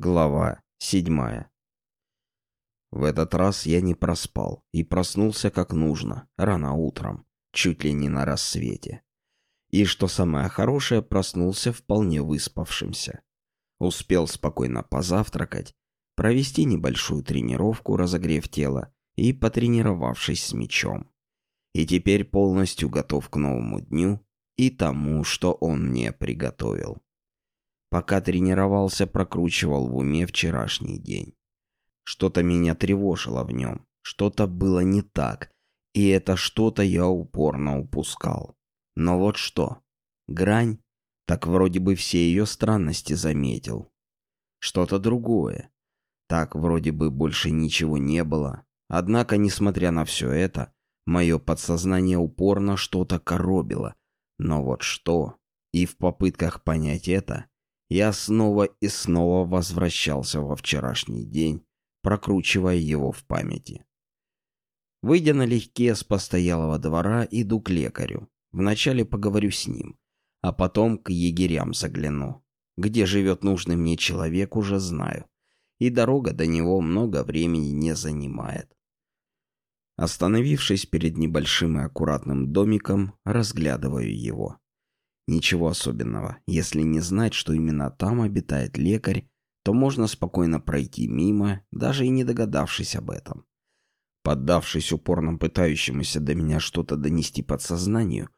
Глава седьмая. В этот раз я не проспал и проснулся как нужно, рано утром, чуть ли не на рассвете. И что самое хорошее, проснулся вполне выспавшимся. Успел спокойно позавтракать, провести небольшую тренировку, разогрев тело и потренировавшись с мечом. И теперь полностью готов к новому дню и тому, что он мне приготовил. Пока тренировался, прокручивал в уме вчерашний день. Что-то меня тревожило в нем, что-то было не так, и это что-то я упорно упускал. Но вот что, грань, так вроде бы все ее странности заметил. Что-то другое. Так вроде бы больше ничего не было. Однако, несмотря на все это, мое подсознание упорно что-то коробило. Но вот что? И в попытках понять это, я снова и снова возвращался во вчерашний день, прокручивая его в памяти. Выйдя налегке с постоялого двора, иду к лекарю. Вначале поговорю с ним, а потом к егерям загляну. Где живет нужный мне человек, уже знаю. И дорога до него много времени не занимает. Остановившись перед небольшим и аккуратным домиком, разглядываю его. Ничего особенного. Если не знать, что именно там обитает лекарь, то можно спокойно пройти мимо, даже и не догадавшись об этом. Поддавшись упорно пытающемуся до меня что-то донести подсознанию,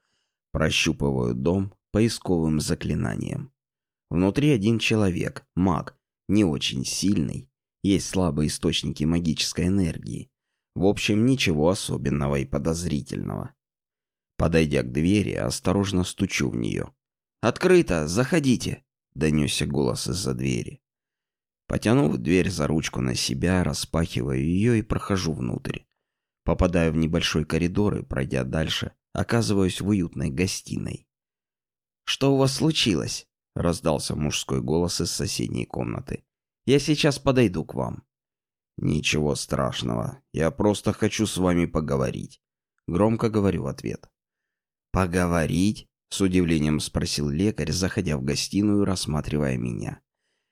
прощупываю дом поисковым заклинанием. Внутри один человек, маг, не очень сильный, есть слабые источники магической энергии. В общем, ничего особенного и подозрительного. Подойдя к двери, осторожно стучу в нее. «Открыто! Заходите!» — донесся голос из-за двери. Потянув дверь за ручку на себя, распахиваю ее и прохожу внутрь. Попадаю в небольшой коридор и, пройдя дальше, оказываюсь в уютной гостиной. «Что у вас случилось?» — раздался мужской голос из соседней комнаты. «Я сейчас подойду к вам». «Ничего страшного. Я просто хочу с вами поговорить». Громко говорю в ответ. «Поговорить?» — с удивлением спросил лекарь, заходя в гостиную, рассматривая меня.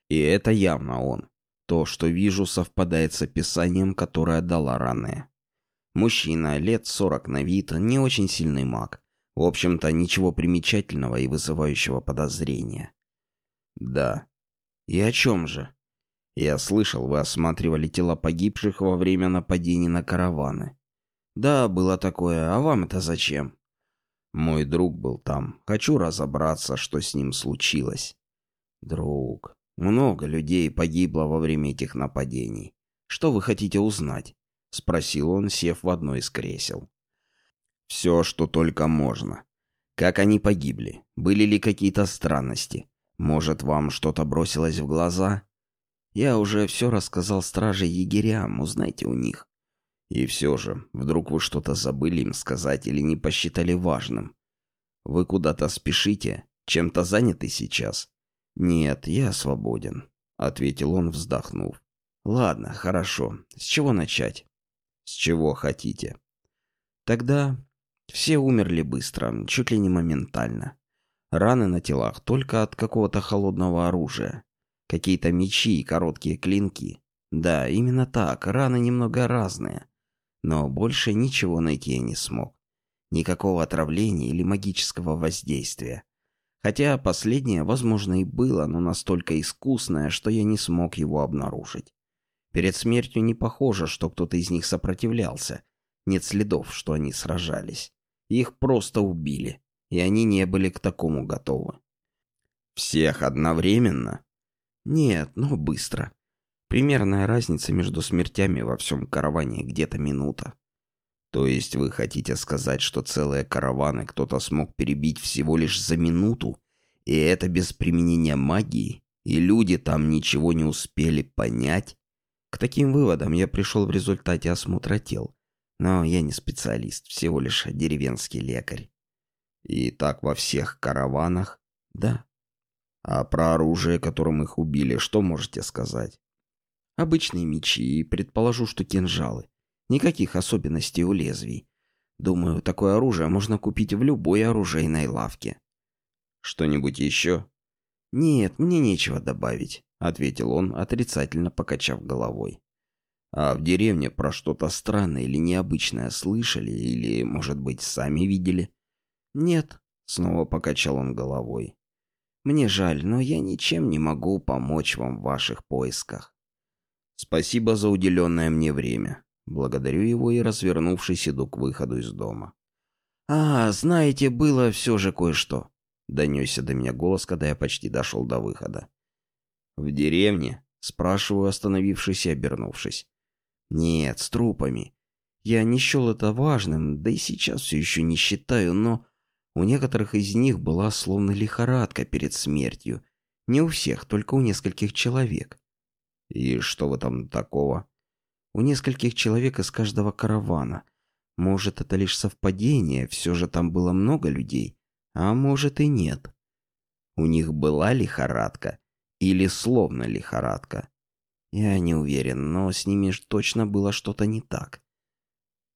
И это явно он. То, что вижу, совпадает с описанием, которое дала ранее. Мужчина, лет сорок на вид, не очень сильный маг. В общем-то, ничего примечательного и вызывающего подозрения. «Да. И о чем же?» «Я слышал, вы осматривали тела погибших во время нападений на караваны». «Да, было такое. А вам это зачем?» Мой друг был там. Хочу разобраться, что с ним случилось. Друг, много людей погибло во время этих нападений. Что вы хотите узнать? Спросил он, сев в одно из кресел. Все, что только можно. Как они погибли? Были ли какие-то странности? Может, вам что-то бросилось в глаза? Я уже все рассказал страже егерям, узнайте у них. И все же, вдруг вы что-то забыли им сказать или не посчитали важным? Вы куда-то спешите? Чем-то заняты сейчас? Нет, я свободен, ответил он, вздохнув. Ладно, хорошо. С чего начать? С чего хотите? Тогда все умерли быстро, чуть ли не моментально. Раны на телах только от какого-то холодного оружия. Какие-то мечи и короткие клинки. Да, именно так, раны немного разные но больше ничего найти я не смог. Никакого отравления или магического воздействия. Хотя последнее, возможно, и было, но настолько искусное, что я не смог его обнаружить. Перед смертью не похоже, что кто-то из них сопротивлялся. Нет следов, что они сражались. Их просто убили, и они не были к такому готовы. Всех одновременно? Нет, но быстро. Примерная разница между смертями во всем караване где-то минута. То есть вы хотите сказать, что целые караваны кто-то смог перебить всего лишь за минуту, и это без применения магии, и люди там ничего не успели понять? К таким выводам я пришел в результате осмотра тел. Но я не специалист, всего лишь деревенский лекарь. И так во всех караванах? Да. А про оружие, которым их убили, что можете сказать? Обычные мечи и предположу, что кинжалы. Никаких особенностей у лезвий. Думаю, такое оружие можно купить в любой оружейной лавке. Что-нибудь еще? «Нет, мне нечего добавить», — ответил он, отрицательно покачав головой. «А в деревне про что-то странное или необычное слышали, или, может быть, сами видели?» «Нет», — снова покачал он головой. «Мне жаль, но я ничем не могу помочь вам в ваших поисках». «Спасибо за уделенное мне время». Благодарю его и, развернувшись, иду к выходу из дома. «А, знаете, было все же кое-что», — донесся до меня голос, когда я почти дошел до выхода. «В деревне?» — спрашиваю, остановившись и обернувшись. «Нет, с трупами. Я не счел это важным, да и сейчас все еще не считаю, но у некоторых из них была словно лихорадка перед смертью. Не у всех, только у нескольких человек». «И что в этом такого?» «У нескольких человек из каждого каравана». Может, это лишь совпадение, все же там было много людей, а может и нет. У них была лихорадка или словно лихорадка. Я не уверен, но с ними точно было что-то не так.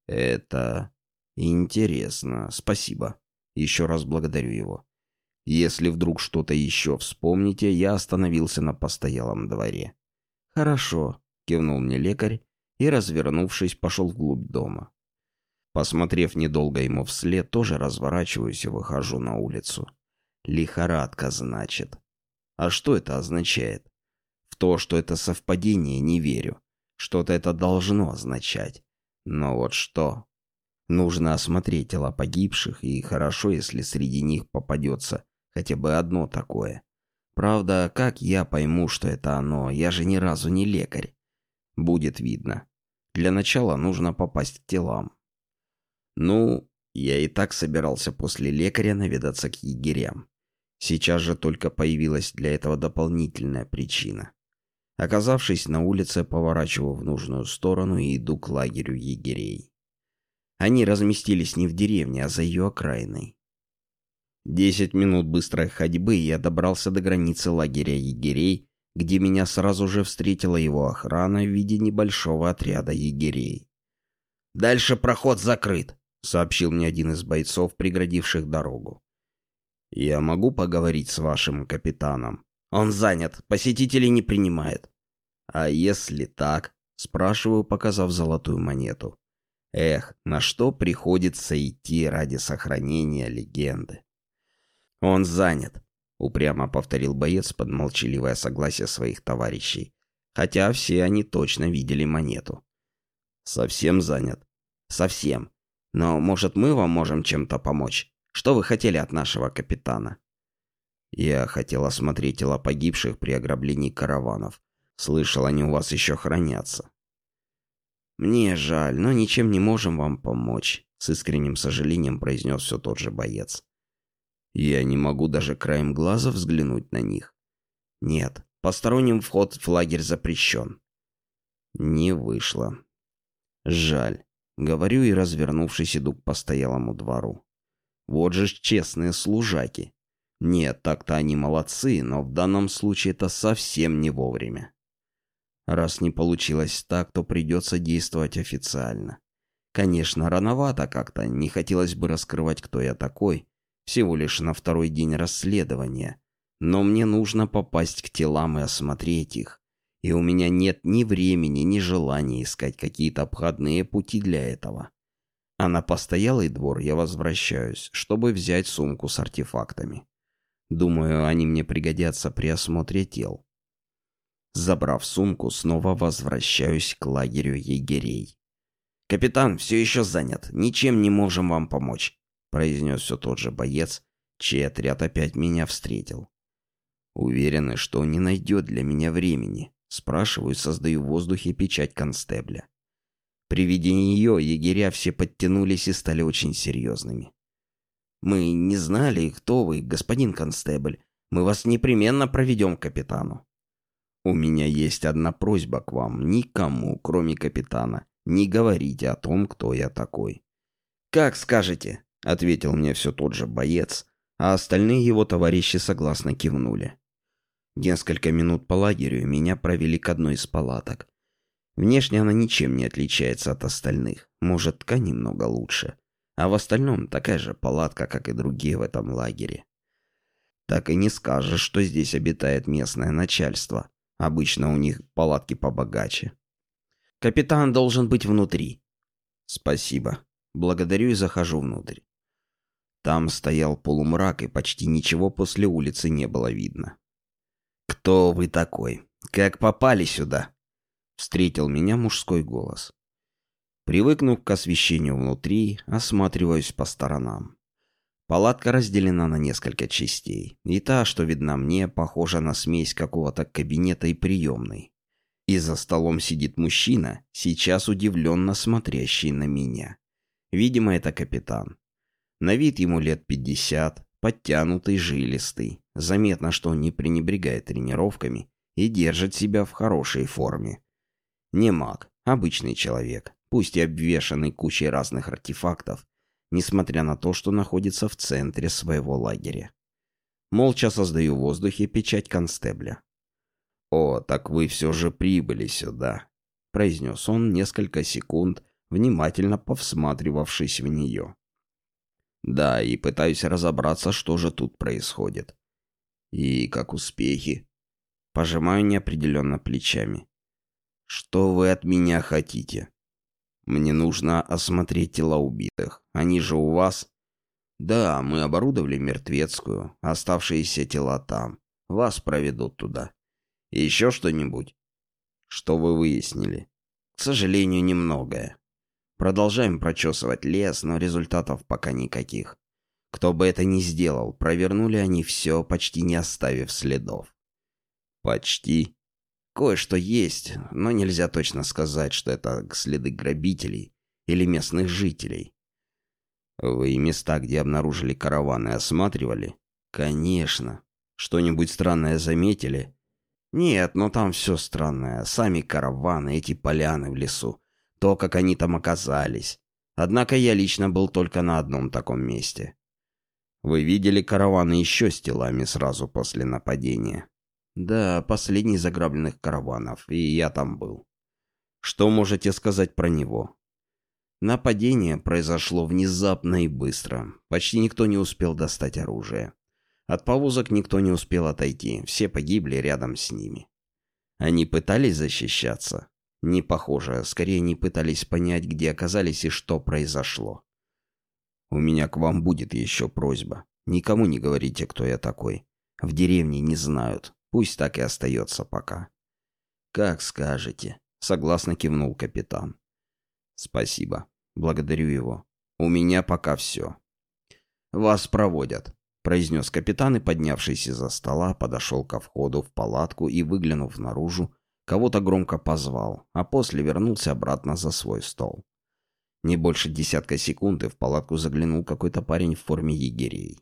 Это интересно, спасибо. Еще раз благодарю его. Если вдруг что-то еще вспомните, я остановился на постоялом дворе. Хорошо, кивнул мне лекарь и, развернувшись, пошел вглубь дома. Посмотрев недолго ему вслед, тоже разворачиваюсь и выхожу на улицу. Лихорадка, значит. А что это означает? В то, что это совпадение, не верю. Что-то это должно означать. Но вот что? Нужно осмотреть тела погибших, и хорошо, если среди них попадется хотя бы одно такое. Правда, как я пойму, что это оно? Я же ни разу не лекарь. Будет видно. Для начала нужно попасть к телам. Ну, я и так собирался после лекаря наведаться к егерям. Сейчас же только появилась для этого дополнительная причина. Оказавшись на улице, поворачиваю в нужную сторону и иду к лагерю егерей. Они разместились не в деревне, а за ее окраиной. Десять минут быстрой ходьбы, я добрался до границы лагеря егерей, где меня сразу же встретила его охрана в виде небольшого отряда егерей. «Дальше проход закрыт», — сообщил мне один из бойцов, преградивших дорогу. «Я могу поговорить с вашим капитаном?» «Он занят, посетителей не принимает». «А если так?» — спрашиваю, показав золотую монету. «Эх, на что приходится идти ради сохранения легенды?» «Он занят», — упрямо повторил боец под молчаливое согласие своих товарищей, хотя все они точно видели монету. «Совсем занят?» «Совсем. Но, может, мы вам можем чем-то помочь? Что вы хотели от нашего капитана?» «Я хотел осмотреть тела погибших при ограблении караванов. Слышал, они у вас еще хранятся». «Мне жаль, но ничем не можем вам помочь», — с искренним сожалением произнес все тот же боец. «Я не могу даже краем глаза взглянуть на них». «Нет, посторонним вход в лагерь запрещен». «Не вышло. Жаль. Говорю и, развернувшись, иду к постоялому двору. Вот же честные служаки. Нет, так-то они молодцы, но в данном случае это совсем не вовремя. Раз не получилось так, то придется действовать официально. Конечно, рановато как-то, не хотелось бы раскрывать, кто я такой, всего лишь на второй день расследования. Но мне нужно попасть к телам и осмотреть их и у меня нет ни времени, ни желания искать какие-то обходные пути для этого. А на постоялый двор я возвращаюсь, чтобы взять сумку с артефактами. Думаю, они мне пригодятся при осмотре тел. Забрав сумку, снова возвращаюсь к лагерю егерей. «Капитан все еще занят, ничем не можем вам помочь», произнес все тот же боец, чей отряд опять меня встретил. Уверены, что не найдет для меня времени. Спрашиваю, создаю в воздухе печать констебля. При виде нее егеря все подтянулись и стали очень серьезными. «Мы не знали, кто вы, господин констебль. Мы вас непременно проведем к капитану». «У меня есть одна просьба к вам. Никому, кроме капитана, не говорите о том, кто я такой». «Как скажете», — ответил мне все тот же боец, а остальные его товарищи согласно кивнули. Несколько минут по лагерю меня провели к одной из палаток. Внешне она ничем не отличается от остальных, может, ткань немного лучше. А в остальном такая же палатка, как и другие в этом лагере. Так и не скажешь, что здесь обитает местное начальство. Обычно у них палатки побогаче. Капитан должен быть внутри. Спасибо. Благодарю и захожу внутрь. Там стоял полумрак, и почти ничего после улицы не было видно. «Кто вы такой? Как попали сюда?» Встретил меня мужской голос. Привыкнув к освещению внутри, осматриваюсь по сторонам. Палатка разделена на несколько частей, и та, что видна мне, похожа на смесь какого-то кабинета и приемной. И за столом сидит мужчина, сейчас удивленно смотрящий на меня. Видимо, это капитан. На вид ему лет пятьдесят, подтянутый, жилистый. Заметно, что он не пренебрегает тренировками и держит себя в хорошей форме. Не маг, обычный человек, пусть и обвешанный кучей разных артефактов, несмотря на то, что находится в центре своего лагеря. Молча создаю в воздухе печать констебля. «О, так вы все же прибыли сюда», — произнес он несколько секунд, внимательно повсматривавшись в нее. «Да, и пытаюсь разобраться, что же тут происходит. И как успехи?» Пожимаю неопределенно плечами. «Что вы от меня хотите?» «Мне нужно осмотреть тела убитых. Они же у вас?» «Да, мы оборудовали мертвецкую. Оставшиеся тела там. Вас проведут туда. Еще что-нибудь?» «Что вы выяснили?» «К сожалению, немногое. Продолжаем прочесывать лес, но результатов пока никаких. Кто бы это ни сделал, провернули они все, почти не оставив следов. Почти. Кое-что есть, но нельзя точно сказать, что это следы грабителей или местных жителей. Вы места, где обнаружили караваны, осматривали? Конечно. Что-нибудь странное заметили? Нет, но там все странное. Сами караваны, эти поляны в лесу то, как они там оказались. Однако я лично был только на одном таком месте. Вы видели караваны еще с телами сразу после нападения? Да, последний из заграбленных караванов, и я там был. Что можете сказать про него? Нападение произошло внезапно и быстро. Почти никто не успел достать оружие. От повозок никто не успел отойти, все погибли рядом с ними. Они пытались защищаться. Не похоже, скорее не пытались понять, где оказались и что произошло. У меня к вам будет еще просьба. Никому не говорите, кто я такой. В деревне не знают. Пусть так и остается пока. Как скажете. Согласно кивнул капитан. Спасибо. Благодарю его. У меня пока все. Вас проводят. Произнес капитан и, поднявшись из-за стола, подошел ко входу в палатку и, выглянув наружу, Кого-то громко позвал, а после вернулся обратно за свой стол. Не больше десятка секунд и в палатку заглянул какой-то парень в форме егерей.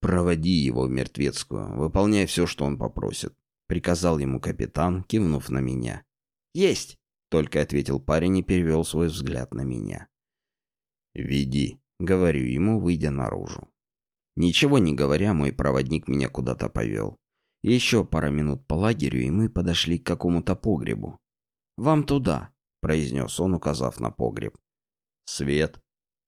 «Проводи его в мертвецкую, выполняй все, что он попросит», — приказал ему капитан, кивнув на меня. «Есть!» — только ответил парень и перевел свой взгляд на меня. «Веди», — говорю ему, выйдя наружу. Ничего не говоря, мой проводник меня куда-то повел. Еще пара минут по лагерю, и мы подошли к какому-то погребу. «Вам туда», — произнес он, указав на погреб. «Свет?»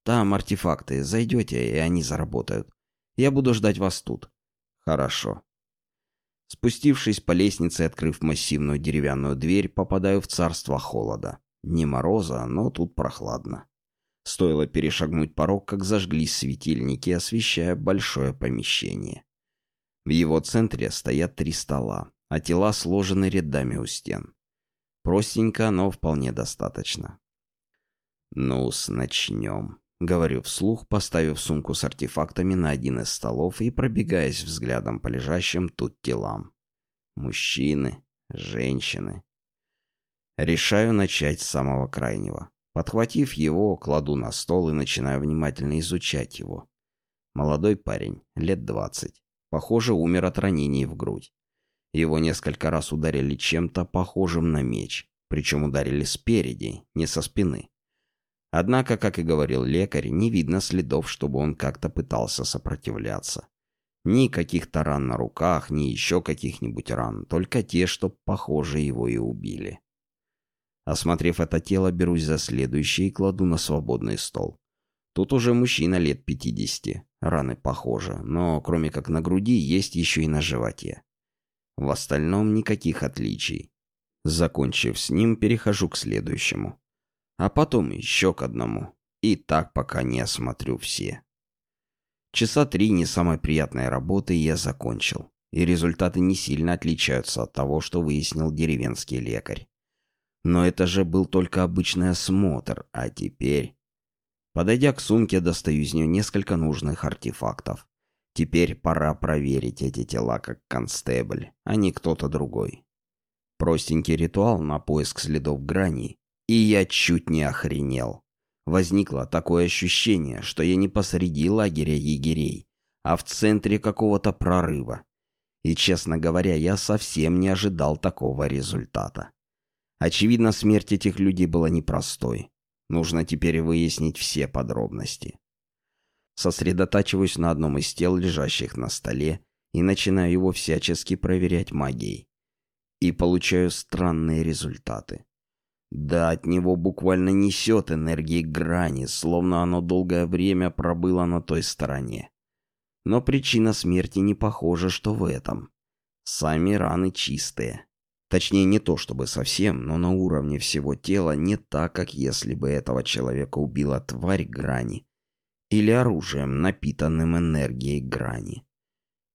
«Там артефакты. Зайдете, и они заработают. Я буду ждать вас тут». «Хорошо». Спустившись по лестнице и открыв массивную деревянную дверь, попадаю в царство холода. Не мороза, но тут прохладно. Стоило перешагнуть порог, как зажглись светильники, освещая большое помещение. В его центре стоят три стола, а тела сложены рядами у стен. Простенько, но вполне достаточно. «Ну-с, начнем», — говорю вслух, поставив сумку с артефактами на один из столов и пробегаясь взглядом по лежащим тут телам. Мужчины, женщины. Решаю начать с самого крайнего. Подхватив его, кладу на стол и начинаю внимательно изучать его. Молодой парень, лет двадцать. Похоже, умер от ранений в грудь. Его несколько раз ударили чем-то похожим на меч, причем ударили спереди, не со спины. Однако, как и говорил лекарь, не видно следов, чтобы он как-то пытался сопротивляться. Ни каких-то ран на руках, ни еще каких-нибудь ран, только те, что, похоже, его и убили. Осмотрев это тело, берусь за следующее и кладу на свободный стол. Тут уже мужчина лет 50. Раны похожи, но кроме как на груди, есть еще и на животе. В остальном никаких отличий. Закончив с ним, перехожу к следующему. А потом еще к одному. И так пока не осмотрю все. Часа три не самой приятной работы я закончил. И результаты не сильно отличаются от того, что выяснил деревенский лекарь. Но это же был только обычный осмотр, а теперь... Подойдя к сумке, достаю из нее несколько нужных артефактов. Теперь пора проверить эти тела как констебль, а не кто-то другой. Простенький ритуал на поиск следов грани, и я чуть не охренел. Возникло такое ощущение, что я не посреди лагеря егерей, а в центре какого-то прорыва. И, честно говоря, я совсем не ожидал такого результата. Очевидно, смерть этих людей была непростой. Нужно теперь выяснить все подробности. Сосредотачиваюсь на одном из тел, лежащих на столе, и начинаю его всячески проверять магией. И получаю странные результаты. Да, от него буквально несет энергией грани, словно оно долгое время пробыло на той стороне. Но причина смерти не похожа, что в этом. Сами раны чистые. Точнее, не то чтобы совсем, но на уровне всего тела не так, как если бы этого человека убила тварь грани или оружием, напитанным энергией грани.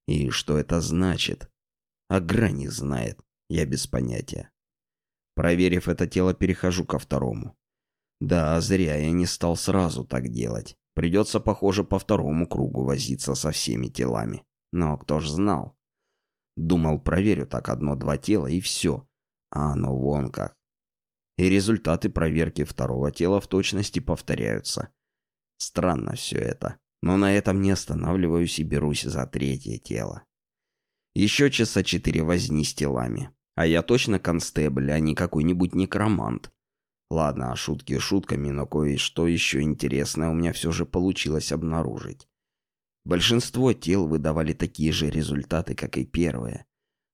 И что это значит? А грани знает, я без понятия. Проверив это тело, перехожу ко второму. Да, зря я не стал сразу так делать. Придется, похоже, по второму кругу возиться со всеми телами. Но кто ж знал? Думал, проверю так одно-два тела и все. А оно вон как. И результаты проверки второго тела в точности повторяются. Странно все это. Но на этом не останавливаюсь и берусь за третье тело. Еще часа четыре возни с телами. А я точно констебль, а не какой-нибудь некромант. Ладно, шутки шутками, но кое-что еще интересное у меня все же получилось обнаружить. Большинство тел выдавали такие же результаты, как и первые.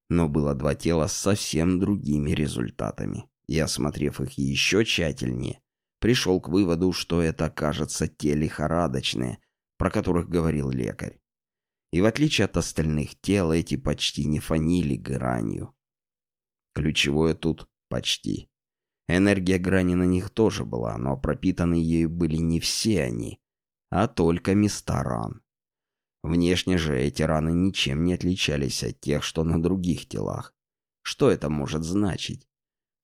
Но было два тела с совсем другими результатами. И осмотрев их еще тщательнее, пришел к выводу, что это, кажется, те лихорадочные, про которых говорил лекарь. И в отличие от остальных тел, эти почти не фанили гранью. Ключевое тут «почти». Энергия грани на них тоже была, но пропитаны ею были не все они, а только места ран. Внешне же эти раны ничем не отличались от тех, что на других телах. Что это может значить?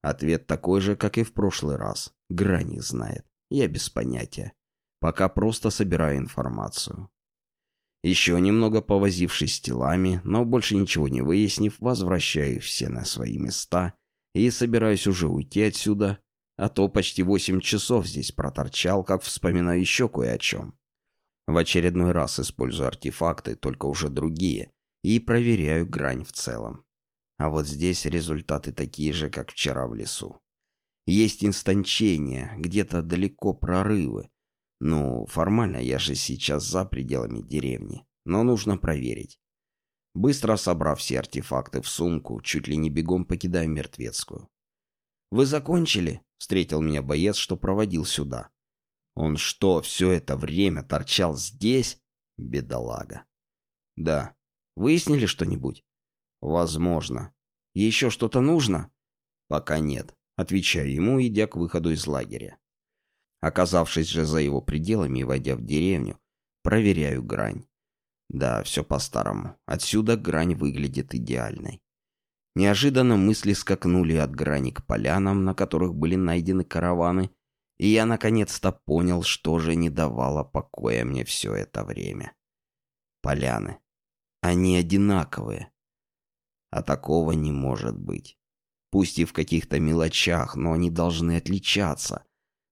Ответ такой же, как и в прошлый раз. Грани знает. Я без понятия. Пока просто собираю информацию. Еще немного повозившись с телами, но больше ничего не выяснив, возвращаю все на свои места и собираюсь уже уйти отсюда, а то почти восемь часов здесь проторчал, как вспоминаю еще кое о чем. В очередной раз использую артефакты, только уже другие, и проверяю грань в целом. А вот здесь результаты такие же, как вчера в лесу. Есть инстанчения, где-то далеко прорывы, ну, формально я же сейчас за пределами деревни, но нужно проверить. Быстро собрав все артефакты в сумку, чуть ли не бегом покидаю мертвецкую. «Вы закончили?» — встретил меня боец, что проводил сюда. «Он что, все это время торчал здесь?» «Бедолага». «Да. Выяснили что-нибудь?» «Возможно. Еще что-то нужно?» «Пока нет», — отвечаю ему, идя к выходу из лагеря. Оказавшись же за его пределами и войдя в деревню, проверяю грань. Да, все по-старому. Отсюда грань выглядит идеальной. Неожиданно мысли скакнули от грани к полянам, на которых были найдены караваны, и я наконец-то понял, что же не давало покоя мне все это время. Поляны. Они одинаковые. А такого не может быть. Пусть и в каких-то мелочах, но они должны отличаться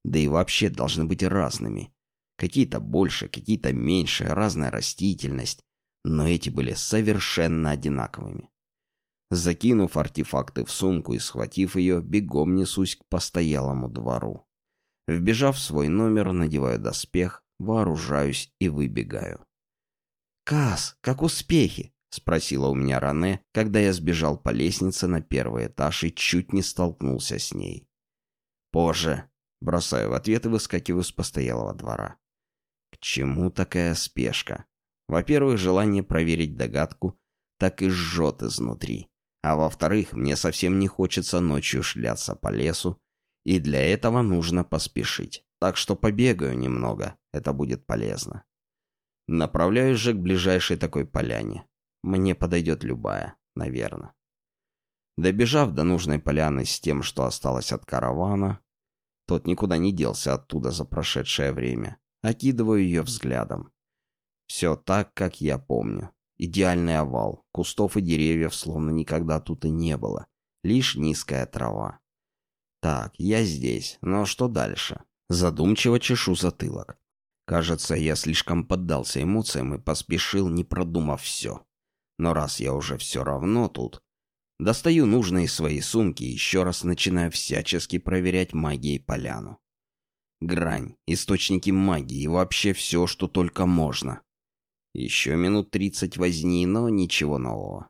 да и вообще должны быть разными. Какие-то больше, какие-то меньше, разная растительность, но эти были совершенно одинаковыми. Закинув артефакты в сумку и схватив ее, бегом несусь к постоялому двору. Вбежав в свой номер, надеваю доспех, вооружаюсь и выбегаю. «Кас, как успехи?» — спросила у меня Ране, когда я сбежал по лестнице на первый этаж и чуть не столкнулся с ней. «Позже», Бросаю в ответ и выскакиваю с постоялого двора. К чему такая спешка? Во-первых, желание проверить догадку так и жжет изнутри. А во-вторых, мне совсем не хочется ночью шляться по лесу, и для этого нужно поспешить. Так что побегаю немного, это будет полезно. Направляюсь же к ближайшей такой поляне. Мне подойдет любая, наверное. Добежав до нужной поляны с тем, что осталось от каравана, тот никуда не делся оттуда за прошедшее время, окидываю ее взглядом. Все так, как я помню. Идеальный овал, кустов и деревьев словно никогда тут и не было, лишь низкая трава. Так, я здесь, но что дальше? Задумчиво чешу затылок. Кажется, я слишком поддался эмоциям и поспешил, не продумав все. Но раз я уже все равно тут, достаю нужные свои сумки и еще раз начинаю всячески проверять магией поляну. Грань, источники магии и вообще все, что только можно. Еще минут тридцать возни, но ничего нового.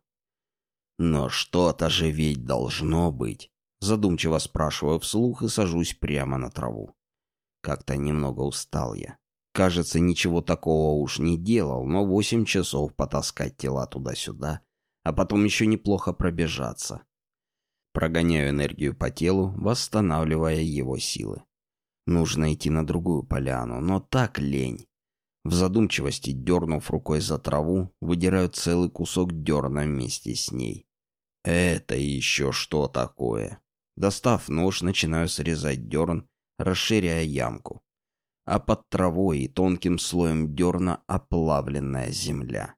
Но что-то же ведь должно быть. Задумчиво спрашиваю вслух и сажусь прямо на траву. Как-то немного устал я. Кажется, ничего такого уж не делал, но восемь часов потаскать тела туда-сюда, а потом еще неплохо пробежаться. Прогоняю энергию по телу, восстанавливая его силы. Нужно идти на другую поляну, но так лень. В задумчивости, дернув рукой за траву, выдираю целый кусок дерна вместе с ней. Это еще что такое? Достав нож, начинаю срезать дерн, расширяя ямку а под травой и тонким слоем дерна оплавленная земля.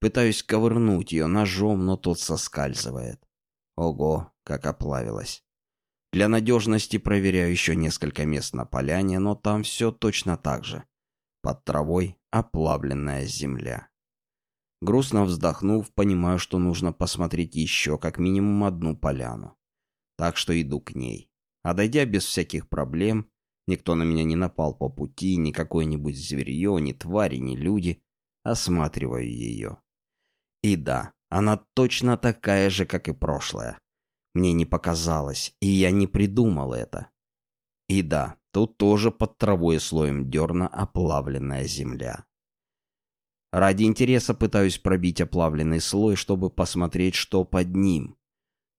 Пытаюсь ковырнуть ее ножом, но тот соскальзывает. Ого, как оплавилась. Для надежности проверяю еще несколько мест на поляне, но там все точно так же. Под травой оплавленная земля. Грустно вздохнув, понимаю, что нужно посмотреть еще как минимум одну поляну. Так что иду к ней. А дойдя без всяких проблем, Никто на меня не напал по пути, ни какое-нибудь зверье, ни твари, ни люди. Осматриваю ее. И да, она точно такая же, как и прошлое. Мне не показалось, и я не придумал это. И да, тут тоже под травой слоем дерна оплавленная земля. Ради интереса пытаюсь пробить оплавленный слой, чтобы посмотреть, что под ним.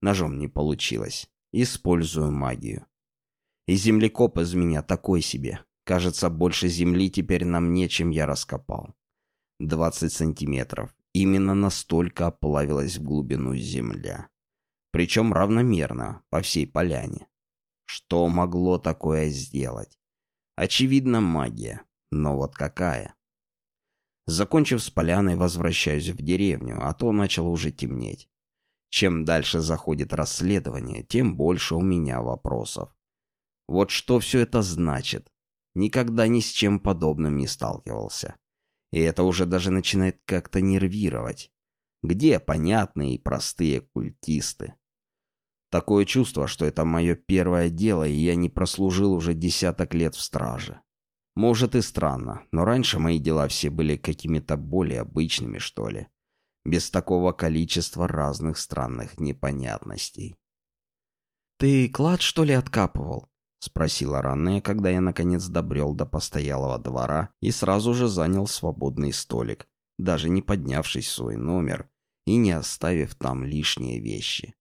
Ножом не получилось. Использую магию. И землекоп из меня такой себе. Кажется, больше земли теперь на мне, чем я раскопал. 20 сантиметров. Именно настолько оплавилась в глубину земля. Причем равномерно, по всей поляне. Что могло такое сделать? Очевидно, магия. Но вот какая? Закончив с поляной, возвращаюсь в деревню, а то начало уже темнеть. Чем дальше заходит расследование, тем больше у меня вопросов. Вот что все это значит. Никогда ни с чем подобным не сталкивался. И это уже даже начинает как-то нервировать. Где понятные и простые культисты? Такое чувство, что это мое первое дело, и я не прослужил уже десяток лет в страже. Может и странно, но раньше мои дела все были какими-то более обычными, что ли. Без такого количества разных странных непонятностей. «Ты клад, что ли, откапывал?» — спросила Ранне, когда я наконец добрел до постоялого двора и сразу же занял свободный столик, даже не поднявшись в свой номер и не оставив там лишние вещи.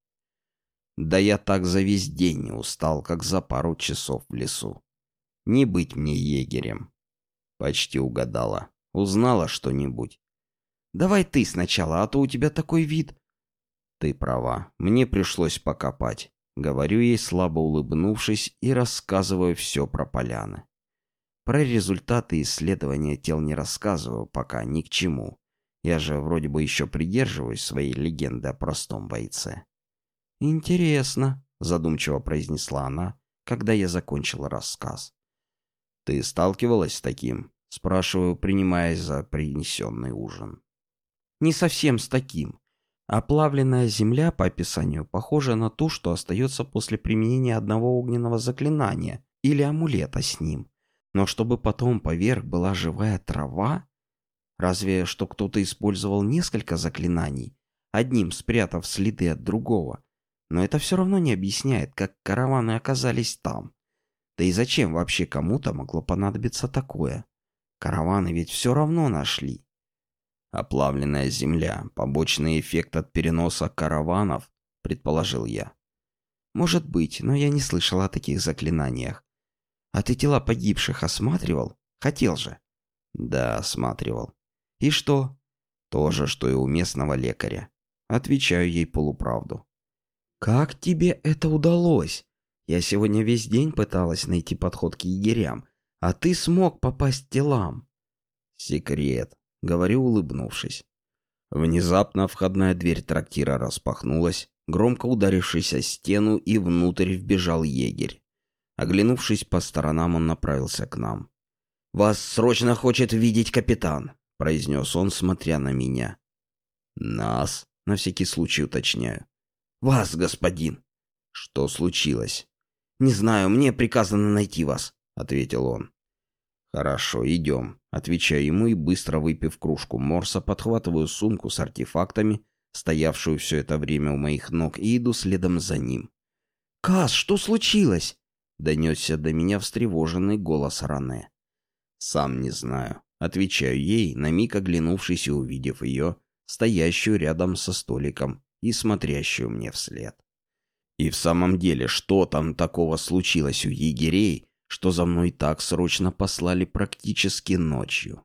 Да я так за весь день не устал, как за пару часов в лесу. Не быть мне егерем. Почти угадала. Узнала что-нибудь. Давай ты сначала, а то у тебя такой вид. Ты права, мне пришлось покопать. Говорю ей, слабо улыбнувшись, и рассказываю все про поляны. Про результаты исследования тел не рассказываю пока ни к чему. Я же вроде бы еще придерживаюсь своей легенды о простом бойце. «Интересно», — задумчиво произнесла она, когда я закончил рассказ. «Ты сталкивалась с таким?» — спрашиваю, принимаясь за принесенный ужин. «Не совсем с таким. Оплавленная земля, по описанию, похожа на ту, что остается после применения одного огненного заклинания или амулета с ним. Но чтобы потом поверх была живая трава? Разве что кто-то использовал несколько заклинаний, одним спрятав следы от другого. Но это все равно не объясняет, как караваны оказались там. Да и зачем вообще кому-то могло понадобиться такое? Караваны ведь все равно нашли. Оплавленная земля, побочный эффект от переноса караванов, предположил я. Может быть, но я не слышал о таких заклинаниях. А ты тела погибших осматривал? Хотел же. Да, осматривал. И что? То же, что и у местного лекаря. Отвечаю ей полуправду. Как тебе это удалось? Я сегодня весь день пыталась найти подход к егерям, а ты смог попасть телам. Секрет, говорю, улыбнувшись. Внезапно входная дверь трактира распахнулась, громко ударившись о стену, и внутрь вбежал егерь. Оглянувшись по сторонам, он направился к нам. «Вас срочно хочет видеть капитан», — произнес он, смотря на меня. «Нас?» — на всякий случай уточняю. «Вас, господин!» «Что случилось?» «Не знаю, мне приказано найти вас», — ответил он. «Хорошо, идем», — отвечаю ему и, быстро выпив кружку морса, подхватываю сумку с артефактами, стоявшую все это время у моих ног, и иду следом за ним. «Кас, что случилось?» — донесся до меня встревоженный голос Ране. «Сам не знаю», — отвечаю ей, на миг оглянувшись и увидев ее, стоящую рядом со столиком и смотрящую мне вслед. И в самом деле, что там такого случилось у егерей, что за мной так срочно послали практически ночью?